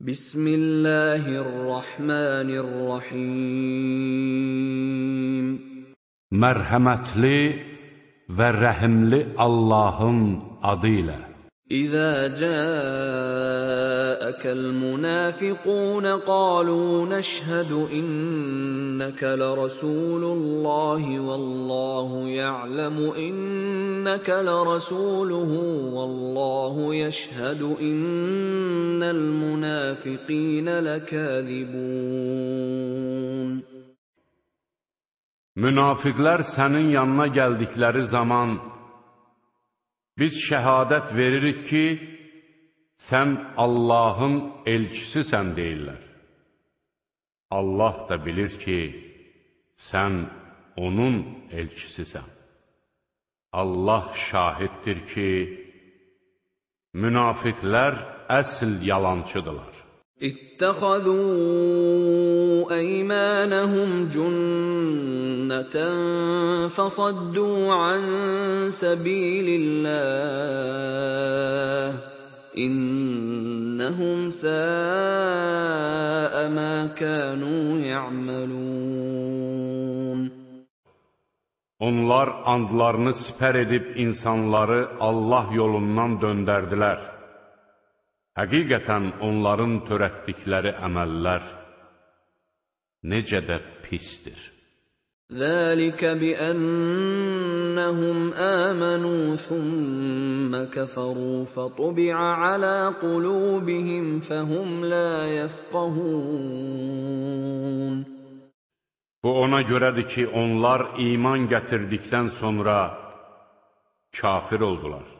بسم الله الرحمن الرحيم. مرحمتلي ورحملي اللهم adıyla إذا جاءك المنافقون قالوا نشهد إنك لرسول الله والله يعلم إنك لرسوله والله يشهد إن المنافقين لكاذبون. Münafiqlər sənin yanına gəldikləri zaman biz şəhadət veririk ki, sən Allahın elçisisən deyirlər. Allah da bilir ki, sən onun elçisisən. Allah şahiddir ki, münafiqlər əsl yalançıdırlar. اتخذوا ايمانهم جنه فصدوا عن سبيل الله انهم ساء ما كانوا يعملون Onlar andlarını sipər edib insanları Allah yolundan döndərdilər. Həqiqətən onların törətdikləri əməllər necə də pisdir. Zəlikə bi ənnəhum əmənu thumma kəfəru fətubiə alə qulubihim fəhum la yəfqəhun. Bu ona görədir ki, onlar iman gətirdikdən sonra kafir oldular.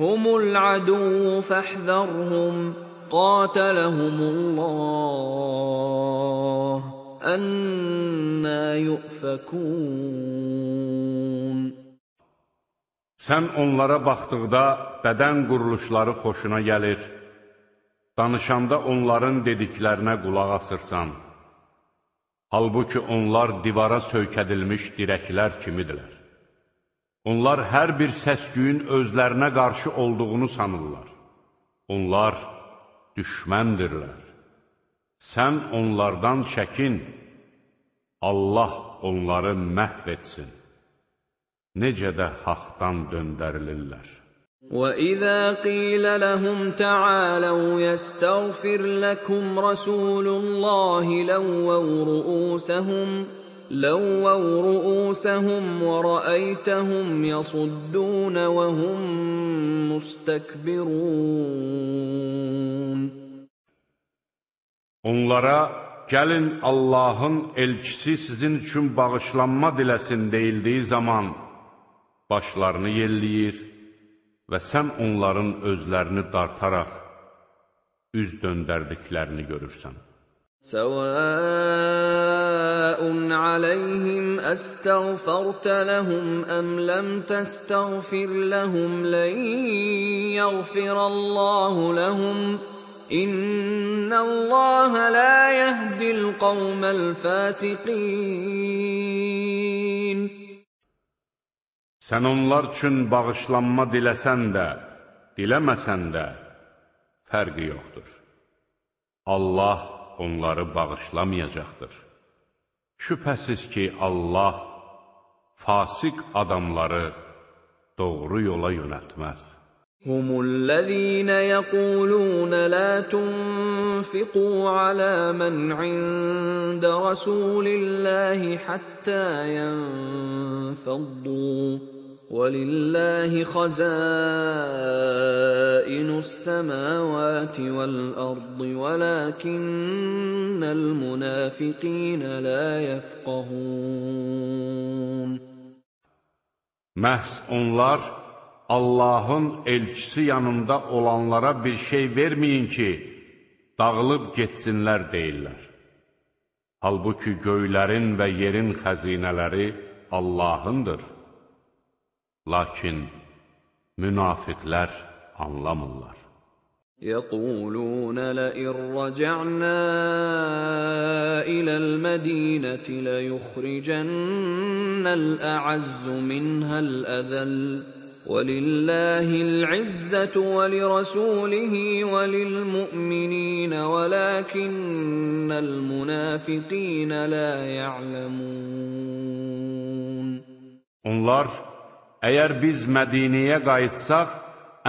هم العدو فاحذرهم قاتلهم الله أنا يؤفكون Sən onlara baxdıqda bədən quruluşları xoşuna gəlir, danışanda onların dediklərinə qulaq asırsan. Halbuki onlar divara söykədilmiş dirəklər kimidirlər. Onlar hər bir səs-küyün özlərinə qarşı olduğunu sanırlar. Onlar düşməndirlər. Sən onlardan çəkin, Allah onları məhv etsin. Necə də haqdan döndərilirlər. وإذا قيل لهم تعالوا يستغفر لكم رسول الله لووا رؤوسهم لووا رؤوسهم ورأيتهم يصدون وهم مستكبرون Onlara gəlin Allahın elçisi sizin üçün bağışlanma diləsin deyildiyi zaman başlarını yelləyir və sən onların özlərini dartaraq üz döndərdiklərini görürsən. سواء عليهم استغفرت لهم ام لم تستغفر لهم لن يغفر الله لهم ان الله لا يهدي القوم الفاسقين Sən onlar üçün bağışlanma diləsən də, diləməsən də fərqi yoxdur. Allah onları bağışlamayacaqdır. Şübhəsiz ki, Allah fasik adamları doğru yola yönəltməz. هم الذين يقولون لا تنفقوا على من عند رسول الله حتى ينفضوا ولله خزائن السماوات والارض ولكن المنافقين لا يفقهون Məhz onlar Allahın elçisi yanında olanlara bir şey verməyin ki, dağılıb getsinlər deyirlər. Halbuki göylərin və yerin xəzinələri Allahındır. Lakin münafiqlər anlamırlar. يقولون لئن رجعنا إلى المدينة ليخرجن الأعز منها الأذل ولله العزة ولرسوله وللمؤمنين ولكن المنافقين لا يعلمون Onlar, əgər biz Mədiniyə qayıtsaq,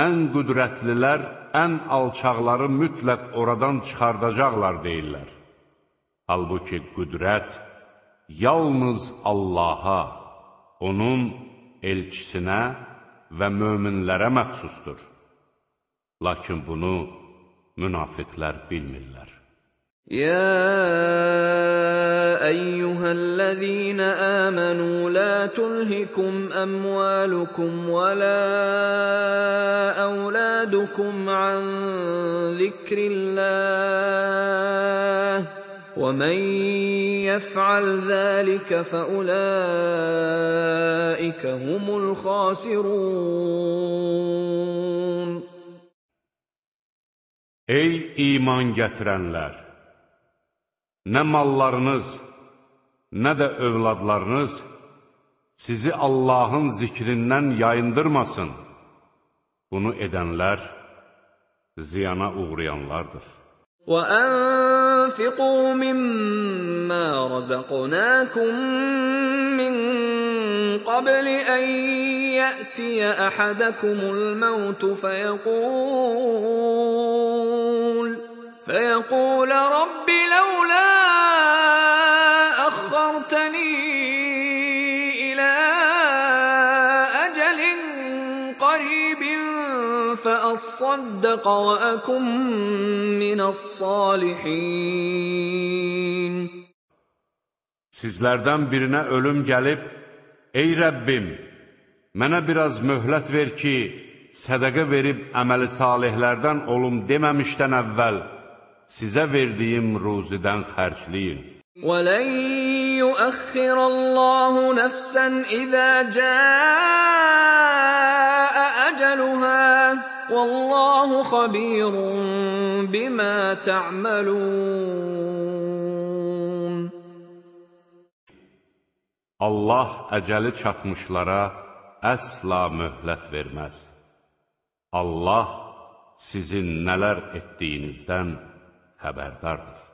ən qüdrətlilər, ən alçaqları mütləq oradan çıxardacaqlar deyirlər. Halbuki qüdrət yalnız Allaha, onun elçisinə və möminlərə məxsusdur. Lakin bunu münafiqlər bilmirlər. يا أيها الذين آمنوا لا تلهكم أموالكم ولا أولادكم عن ذكر الله ومن يفعل ذلك فأولئك هم الخاسرون Ey iman gətirənlər! Nə mallarınız, nə də övladlarınız sizi Allahın zikrindən yayındırmasın. Bunu edənlər ziyana uğrayanlardır. وأنفقوا مما رزقناكم من قبل أن يأتي أحدكم الموت فيقول فيقول رب لولا فأصدق وأكن من الصالحين Sizlərdən birinə ölüm gəlib, Ey Rəbbim, mənə biraz möhlət ver ki, sədəqə verib əməli salihlərdən olum deməmişdən əvvəl, sizə verdiyim ruzidən xərcləyin. وَلَن يُؤَخِّرَ اللَّهُ نَفْسًا إِذَا جَاءَ أَجَلُهَا Vallahu xabirun bima ta'malun. Allah əcəli çatmışlara əsla möhlət verməz. Allah sizin nələr etdiyinizdən xəbərdardır.